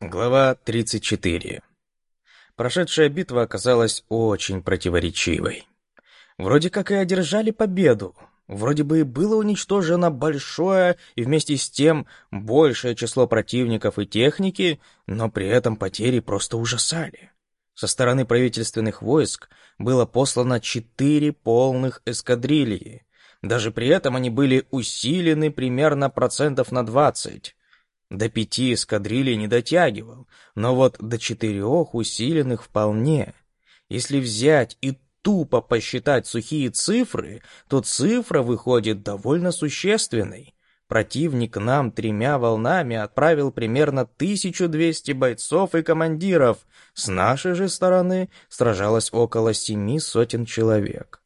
Глава 34. Прошедшая битва оказалась очень противоречивой. Вроде как и одержали победу, вроде бы и было уничтожено большое и вместе с тем большее число противников и техники, но при этом потери просто ужасали. Со стороны правительственных войск было послано четыре полных эскадрильи. Даже при этом они были усилены примерно процентов на двадцать. До пяти эскадрилей не дотягивал, но вот до четырех усиленных вполне. Если взять и тупо посчитать сухие цифры, то цифра выходит довольно существенной. Противник нам тремя волнами отправил примерно 1200 бойцов и командиров. С нашей же стороны сражалось около семи сотен человек.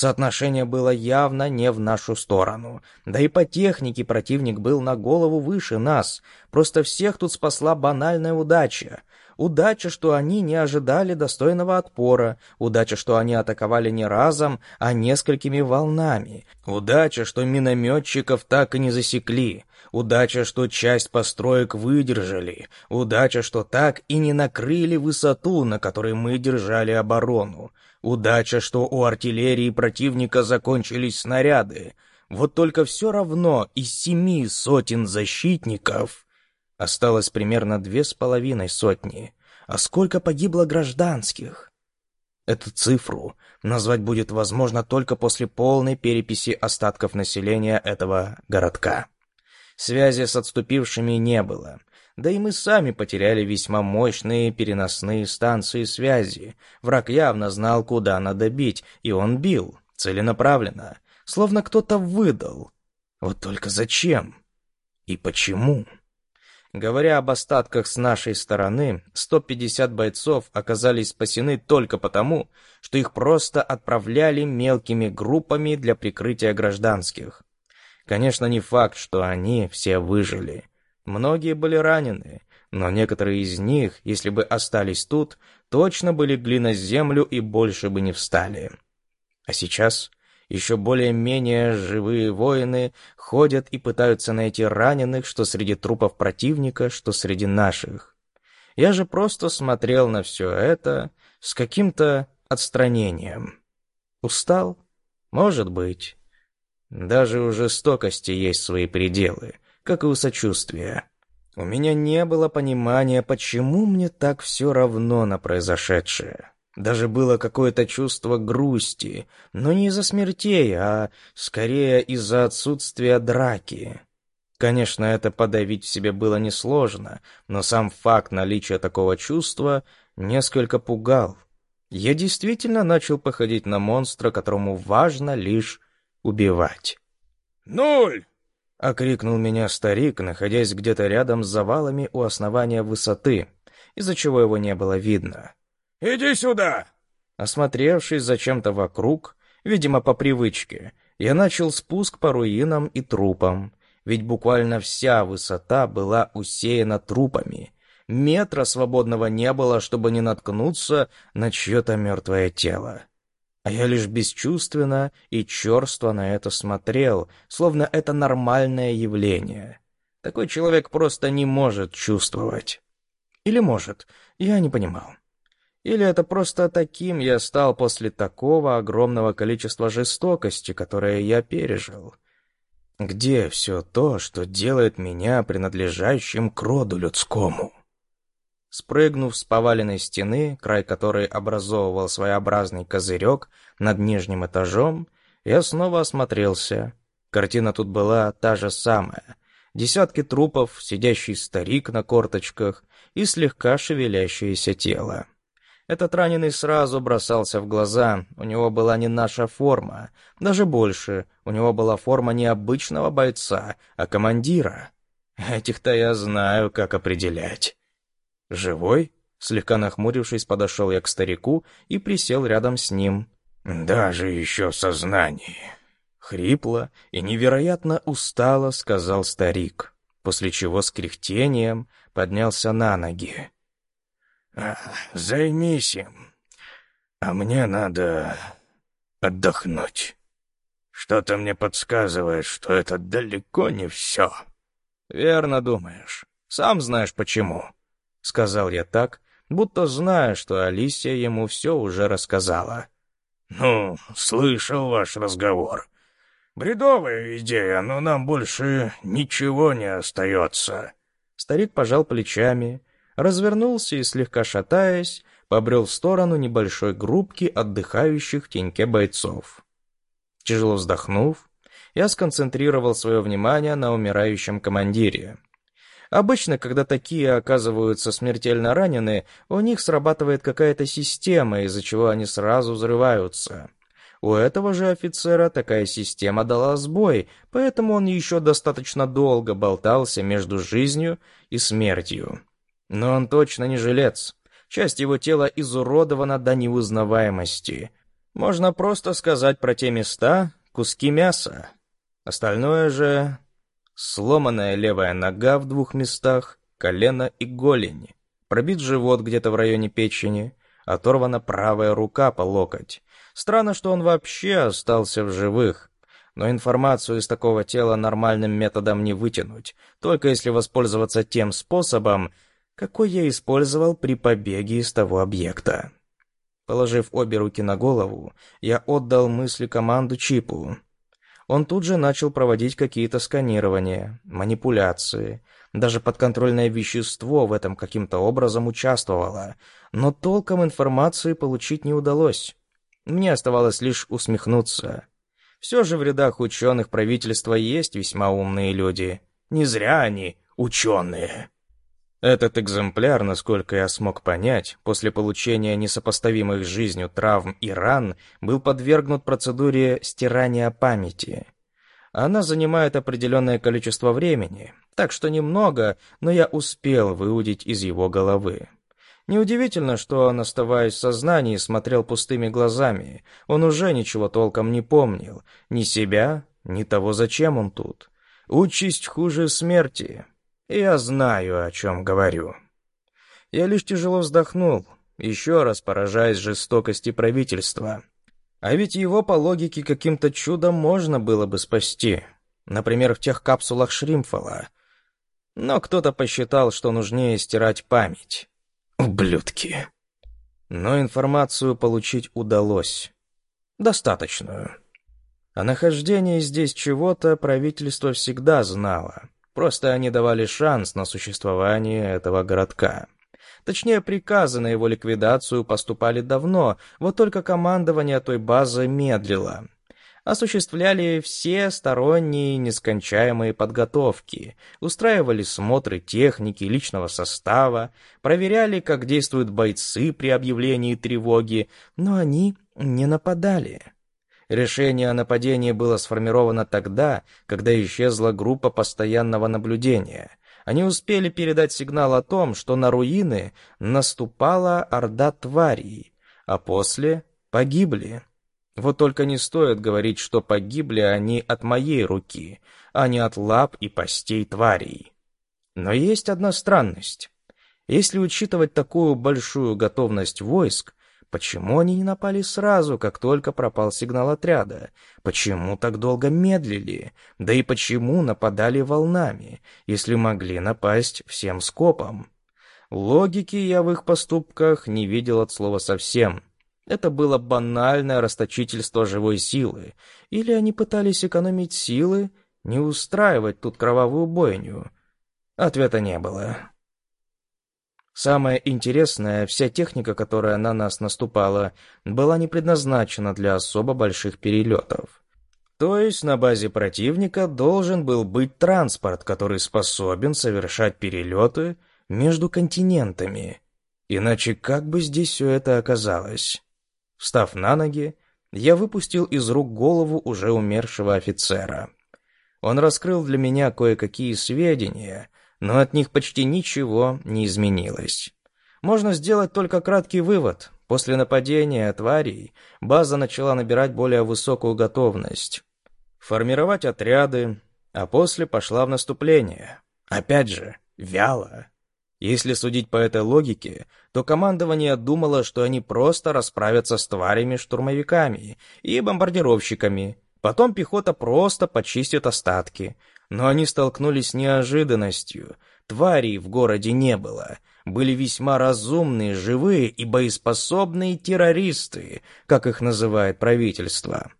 Соотношение было явно не в нашу сторону. Да и по технике противник был на голову выше нас. Просто всех тут спасла банальная удача. Удача, что они не ожидали достойного отпора. Удача, что они атаковали не разом, а несколькими волнами. Удача, что минометчиков так и не засекли. Удача, что часть построек выдержали. Удача, что так и не накрыли высоту, на которой мы держали оборону. Удача, что у артиллерии противника закончились снаряды. Вот только все равно из семи сотен защитников осталось примерно две с половиной сотни. А сколько погибло гражданских? Эту цифру назвать будет возможно только после полной переписи остатков населения этого городка. Связи с отступившими не было. Да и мы сами потеряли весьма мощные переносные станции связи. Враг явно знал, куда надо бить, и он бил, целенаправленно, словно кто-то выдал. Вот только зачем? И почему? Говоря об остатках с нашей стороны, 150 бойцов оказались спасены только потому, что их просто отправляли мелкими группами для прикрытия гражданских. Конечно, не факт, что они все выжили. Многие были ранены, но некоторые из них, если бы остались тут, точно были гли на землю и больше бы не встали. А сейчас еще более-менее живые воины ходят и пытаются найти раненых, что среди трупов противника, что среди наших. Я же просто смотрел на все это с каким-то отстранением. Устал? Может быть. Даже у жестокости есть свои пределы — как и у сочувствия. У меня не было понимания, почему мне так все равно на произошедшее. Даже было какое-то чувство грусти, но не из-за смертей, а скорее из-за отсутствия драки. Конечно, это подавить в себе было несложно, но сам факт наличия такого чувства несколько пугал. Я действительно начал походить на монстра, которому важно лишь убивать. «Нуль!» — окрикнул меня старик, находясь где-то рядом с завалами у основания высоты, из-за чего его не было видно. «Иди сюда!» Осмотревшись зачем-то вокруг, видимо, по привычке, я начал спуск по руинам и трупам, ведь буквально вся высота была усеяна трупами. Метра свободного не было, чтобы не наткнуться на чье-то мертвое тело. А я лишь бесчувственно и черство на это смотрел, словно это нормальное явление. Такой человек просто не может чувствовать. Или может, я не понимал. Или это просто таким я стал после такого огромного количества жестокости, которое я пережил. Где все то, что делает меня принадлежащим к роду людскому? Спрыгнув с поваленной стены, край которой образовывал своеобразный козырек над нижним этажом, я снова осмотрелся. Картина тут была та же самая. Десятки трупов, сидящий старик на корточках и слегка шевелящееся тело. Этот раненый сразу бросался в глаза, у него была не наша форма, даже больше, у него была форма не обычного бойца, а командира. Этих-то я знаю, как определять. «Живой?» Слегка нахмурившись, подошел я к старику и присел рядом с ним. «Даже еще сознание!» Хрипло и невероятно устало сказал старик, после чего с кряхтением поднялся на ноги. А, «Займись им, а мне надо отдохнуть. Что-то мне подсказывает, что это далеко не все». «Верно думаешь. Сам знаешь почему». — сказал я так, будто зная, что Алисия ему все уже рассказала. «Ну, слышал ваш разговор. Бредовая идея, но нам больше ничего не остается». Старик пожал плечами, развернулся и, слегка шатаясь, побрел в сторону небольшой группки отдыхающих в теньке бойцов. Тяжело вздохнув, я сконцентрировал свое внимание на умирающем командире. Обычно, когда такие оказываются смертельно ранены, у них срабатывает какая-то система, из-за чего они сразу взрываются. У этого же офицера такая система дала сбой, поэтому он еще достаточно долго болтался между жизнью и смертью. Но он точно не жилец. Часть его тела изуродована до неузнаваемости. Можно просто сказать про те места куски мяса. Остальное же сломанная левая нога в двух местах, колено и голень, пробит живот где-то в районе печени, оторвана правая рука по локоть. Странно, что он вообще остался в живых. Но информацию из такого тела нормальным методом не вытянуть, только если воспользоваться тем способом, какой я использовал при побеге из того объекта. Положив обе руки на голову, я отдал мысли команду Чипу. Он тут же начал проводить какие-то сканирования, манипуляции. Даже подконтрольное вещество в этом каким-то образом участвовало, но толком информации получить не удалось. Мне оставалось лишь усмехнуться. Все же в рядах ученых правительства есть весьма умные люди. Не зря они ученые. Этот экземпляр, насколько я смог понять, после получения несопоставимых с жизнью травм и ран, был подвергнут процедуре стирания памяти. Она занимает определенное количество времени, так что немного, но я успел выудить из его головы. Неудивительно, что он, оставаясь в сознании, смотрел пустыми глазами. Он уже ничего толком не помнил. Ни себя, ни того, зачем он тут. Участь хуже смерти. Я знаю, о чем говорю. Я лишь тяжело вздохнул, еще раз поражаясь жестокости правительства. А ведь его по логике каким-то чудом можно было бы спасти. Например, в тех капсулах Шримфола. Но кто-то посчитал, что нужнее стирать память. Ублюдки. Но информацию получить удалось. Достаточную. О нахождении здесь чего-то правительство всегда знало. Просто они давали шанс на существование этого городка. Точнее, приказы на его ликвидацию поступали давно, вот только командование той базы медлило. Осуществляли все сторонние нескончаемые подготовки, устраивали смотры техники, личного состава, проверяли, как действуют бойцы при объявлении тревоги, но они не нападали. Решение о нападении было сформировано тогда, когда исчезла группа постоянного наблюдения. Они успели передать сигнал о том, что на руины наступала орда тварей, а после погибли. Вот только не стоит говорить, что погибли они от моей руки, а не от лап и постей тварей. Но есть одна странность. Если учитывать такую большую готовность войск, Почему они не напали сразу, как только пропал сигнал отряда? Почему так долго медлили? Да и почему нападали волнами, если могли напасть всем скопом? Логики я в их поступках не видел от слова совсем. Это было банальное расточительство живой силы. Или они пытались экономить силы, не устраивать тут кровавую бойню? Ответа не было. Самое интересное, вся техника, которая на нас наступала, была не предназначена для особо больших перелетов. То есть на базе противника должен был быть транспорт, который способен совершать перелеты между континентами. Иначе как бы здесь все это оказалось? Встав на ноги, я выпустил из рук голову уже умершего офицера. Он раскрыл для меня кое-какие сведения, но от них почти ничего не изменилось. Можно сделать только краткий вывод. После нападения тварей база начала набирать более высокую готовность. Формировать отряды, а после пошла в наступление. Опять же, вяло. Если судить по этой логике, то командование думало, что они просто расправятся с тварями-штурмовиками и бомбардировщиками. Потом пехота просто почистит остатки, но они столкнулись с неожиданностью. Тварей в городе не было. были весьма разумные, живые и боеспособные террористы, как их называет правительство.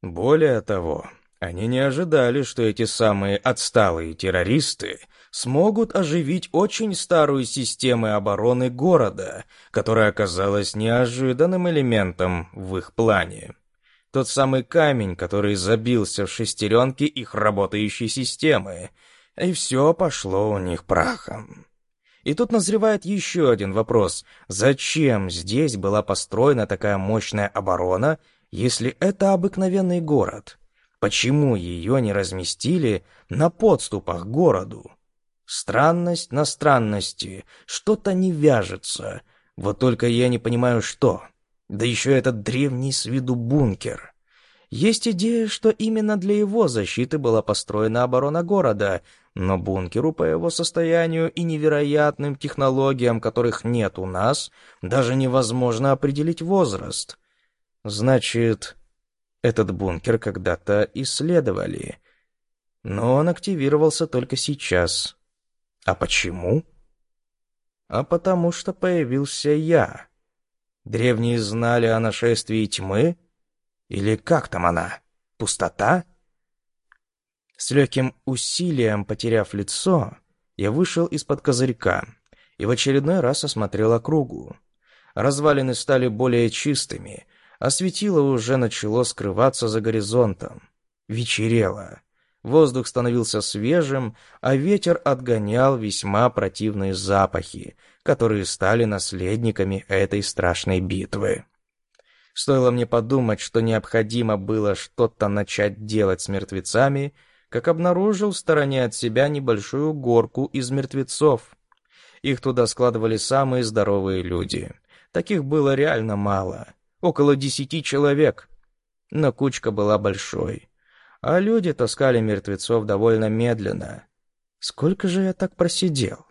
Более того, они не ожидали, что эти самые отсталые террористы смогут оживить очень старую систему обороны города, которая оказалась неожиданным элементом в их плане. Тот самый камень, который забился в шестеренки их работающей системы, и все пошло у них прахом. И тут назревает еще один вопрос. Зачем здесь была построена такая мощная оборона, если это обыкновенный город? Почему ее не разместили на подступах к городу? Странность на странности, что-то не вяжется. Вот только я не понимаю, что. Да еще этот древний с виду бункер. Есть идея, что именно для его защиты была построена оборона города, но бункеру по его состоянию и невероятным технологиям, которых нет у нас, даже невозможно определить возраст. Значит, этот бункер когда-то исследовали, но он активировался только сейчас. А почему? А потому что появился я. Древние знали о нашествии тьмы? Или как там она? Пустота? С легким усилием потеряв лицо, я вышел из-под козырька и в очередной раз осмотрел округу. Развалины стали более чистыми, а светило уже начало скрываться за горизонтом. Вечерело. Воздух становился свежим, а ветер отгонял весьма противные запахи, которые стали наследниками этой страшной битвы. Стоило мне подумать, что необходимо было что-то начать делать с мертвецами, как обнаружил в стороне от себя небольшую горку из мертвецов. Их туда складывали самые здоровые люди. Таких было реально мало, около десяти человек. Но кучка была большой а люди таскали мертвецов довольно медленно. Сколько же я так просидел?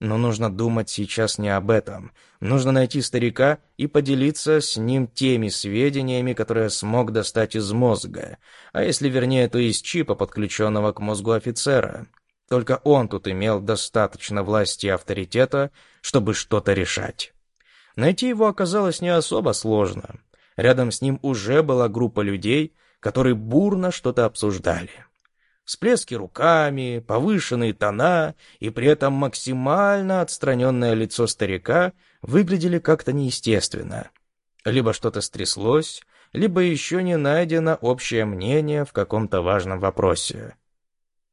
Но нужно думать сейчас не об этом. Нужно найти старика и поделиться с ним теми сведениями, которые смог достать из мозга. А если вернее, то из чипа, подключенного к мозгу офицера. Только он тут имел достаточно власти и авторитета, чтобы что-то решать. Найти его оказалось не особо сложно. Рядом с ним уже была группа людей, которые бурно что-то обсуждали. Всплески руками, повышенные тона и при этом максимально отстраненное лицо старика выглядели как-то неестественно. Либо что-то стряслось, либо еще не найдено общее мнение в каком-то важном вопросе.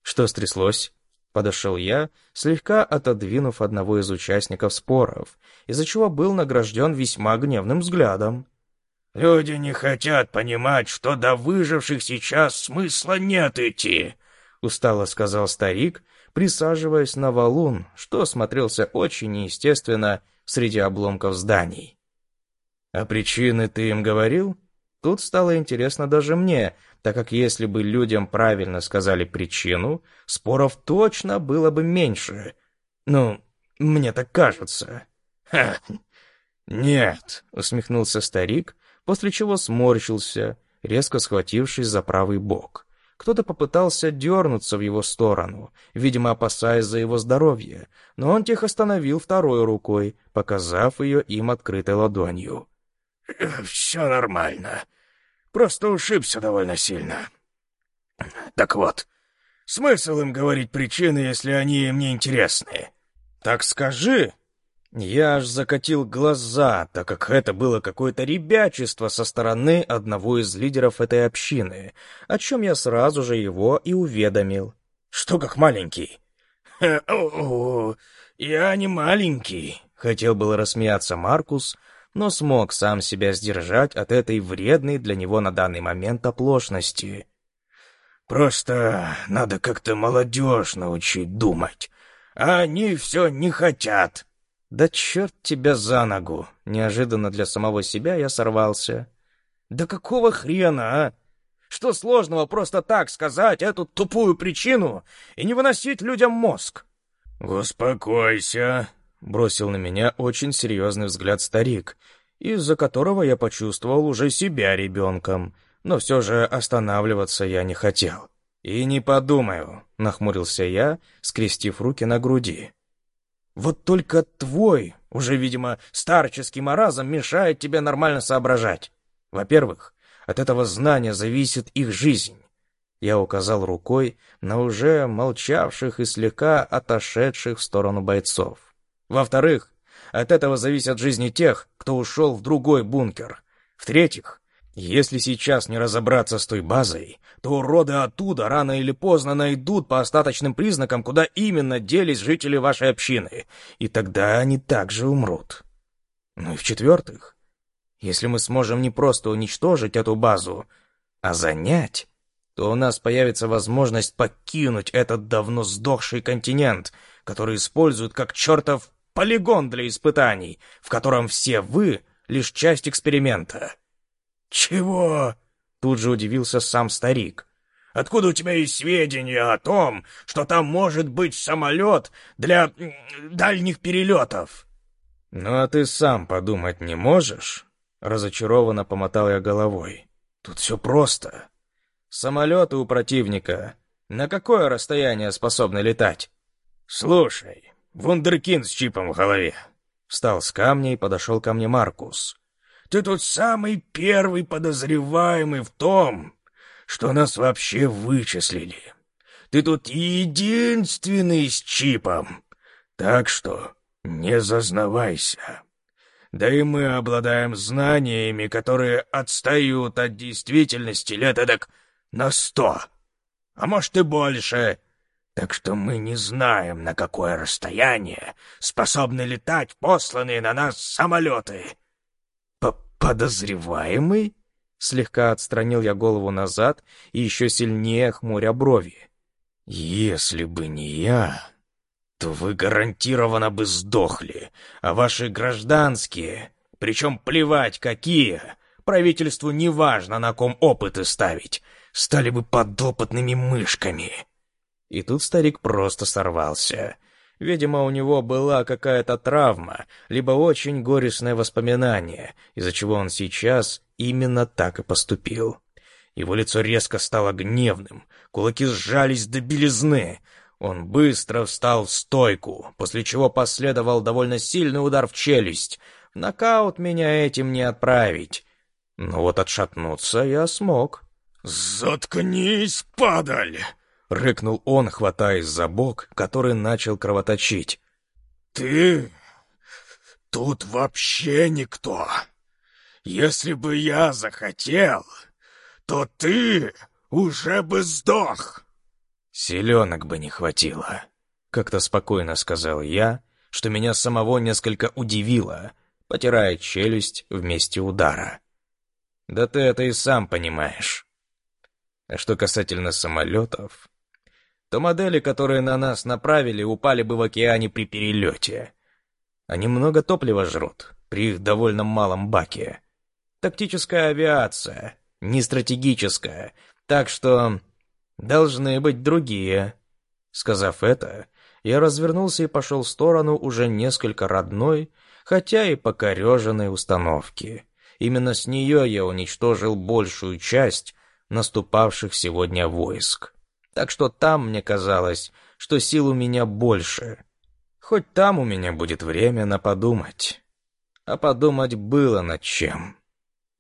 Что стряслось? Подошел я, слегка отодвинув одного из участников споров, из-за чего был награжден весьма гневным взглядом. Люди не хотят понимать, что до выживших сейчас смысла нет идти, устало сказал старик, присаживаясь на валун, что смотрелся очень неестественно среди обломков зданий. А причины ты им говорил? Тут стало интересно даже мне, так как если бы людям правильно сказали причину, споров точно было бы меньше. Ну, мне так кажется. Ха. Нет, усмехнулся старик, после чего сморщился, резко схватившись за правый бок. Кто-то попытался дернуться в его сторону, видимо, опасаясь за его здоровье, но он тихо остановил второй рукой, показав ее им открытой ладонью. «Все нормально. Просто ушибся довольно сильно. Так вот, смысл им говорить причины, если они мне интересны?» «Так скажи!» Я аж закатил глаза, так как это было какое-то ребячество со стороны одного из лидеров этой общины, о чем я сразу же его и уведомил. «Что как маленький?» «О, я не маленький», — хотел было рассмеяться Маркус, но смог сам себя сдержать от этой вредной для него на данный момент оплошности. «Просто надо как-то молодежь научить думать, а они все не хотят». «Да черт тебя за ногу!» Неожиданно для самого себя я сорвался. «Да какого хрена, а? Что сложного просто так сказать эту тупую причину и не выносить людям мозг?» «Успокойся», — бросил на меня очень серьезный взгляд старик, из-за которого я почувствовал уже себя ребенком, но все же останавливаться я не хотел. «И не подумаю», — нахмурился я, скрестив руки на груди. Вот только твой, уже, видимо, старческий маразм мешает тебе нормально соображать. Во-первых, от этого знания зависит их жизнь. Я указал рукой на уже молчавших и слегка отошедших в сторону бойцов. Во-вторых, от этого зависят жизни тех, кто ушел в другой бункер. В-третьих, если сейчас не разобраться с той базой, то уроды оттуда рано или поздно найдут по остаточным признакам, куда именно делись жители вашей общины, и тогда они также умрут. Ну и в-четвертых, если мы сможем не просто уничтожить эту базу, а занять, то у нас появится возможность покинуть этот давно сдохший континент, который используют как чертов полигон для испытаний, в котором все вы — лишь часть эксперимента. «Чего?» — тут же удивился сам старик. «Откуда у тебя есть сведения о том, что там может быть самолет для дальних перелетов?» «Ну а ты сам подумать не можешь?» Разочарованно помотал я головой. «Тут все просто. Самолеты у противника на какое расстояние способны летать?» «Слушай, вундеркинд с чипом в голове!» Встал с камня и подошел ко мне Маркус. Ты тут самый первый подозреваемый в том, что нас вообще вычислили. Ты тут единственный с чипом. Так что не зазнавайся. Да и мы обладаем знаниями, которые отстают от действительности лет эдак на сто, а может и больше. Так что мы не знаем, на какое расстояние способны летать посланные на нас самолеты. «Подозреваемый?» Слегка отстранил я голову назад и еще сильнее хмуря брови. «Если бы не я, то вы гарантированно бы сдохли, а ваши гражданские, причем плевать какие, правительству неважно, на ком опыты ставить, стали бы подопытными мышками». И тут старик просто сорвался — Видимо, у него была какая-то травма, либо очень горестное воспоминание, из-за чего он сейчас именно так и поступил. Его лицо резко стало гневным, кулаки сжались до белизны. Он быстро встал в стойку, после чего последовал довольно сильный удар в челюсть. В нокаут меня этим не отправить. Но вот отшатнуться я смог. «Заткнись, падаль!» — рыкнул он, хватаясь за бок, который начал кровоточить. «Ты тут вообще никто. Если бы я захотел, то ты уже бы сдох». «Селенок бы не хватило», — как-то спокойно сказал я, что меня самого несколько удивило, потирая челюсть в месте удара. «Да ты это и сам понимаешь». А что касательно самолетов, то модели, которые на нас направили, упали бы в океане при перелете. Они много топлива жрут, при их довольно малом баке. Тактическая авиация, не стратегическая, так что должны быть другие. Сказав это, я развернулся и пошел в сторону уже несколько родной, хотя и покореженной установки. Именно с нее я уничтожил большую часть наступавших сегодня войск. Так что там мне казалось, что сил у меня больше. Хоть там у меня будет время на подумать. А подумать было над чем.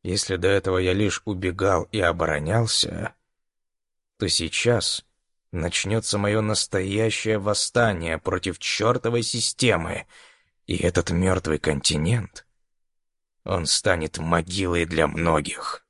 Если до этого я лишь убегал и оборонялся, то сейчас начнется мое настоящее восстание против чертовой системы, и этот мертвый континент, он станет могилой для многих.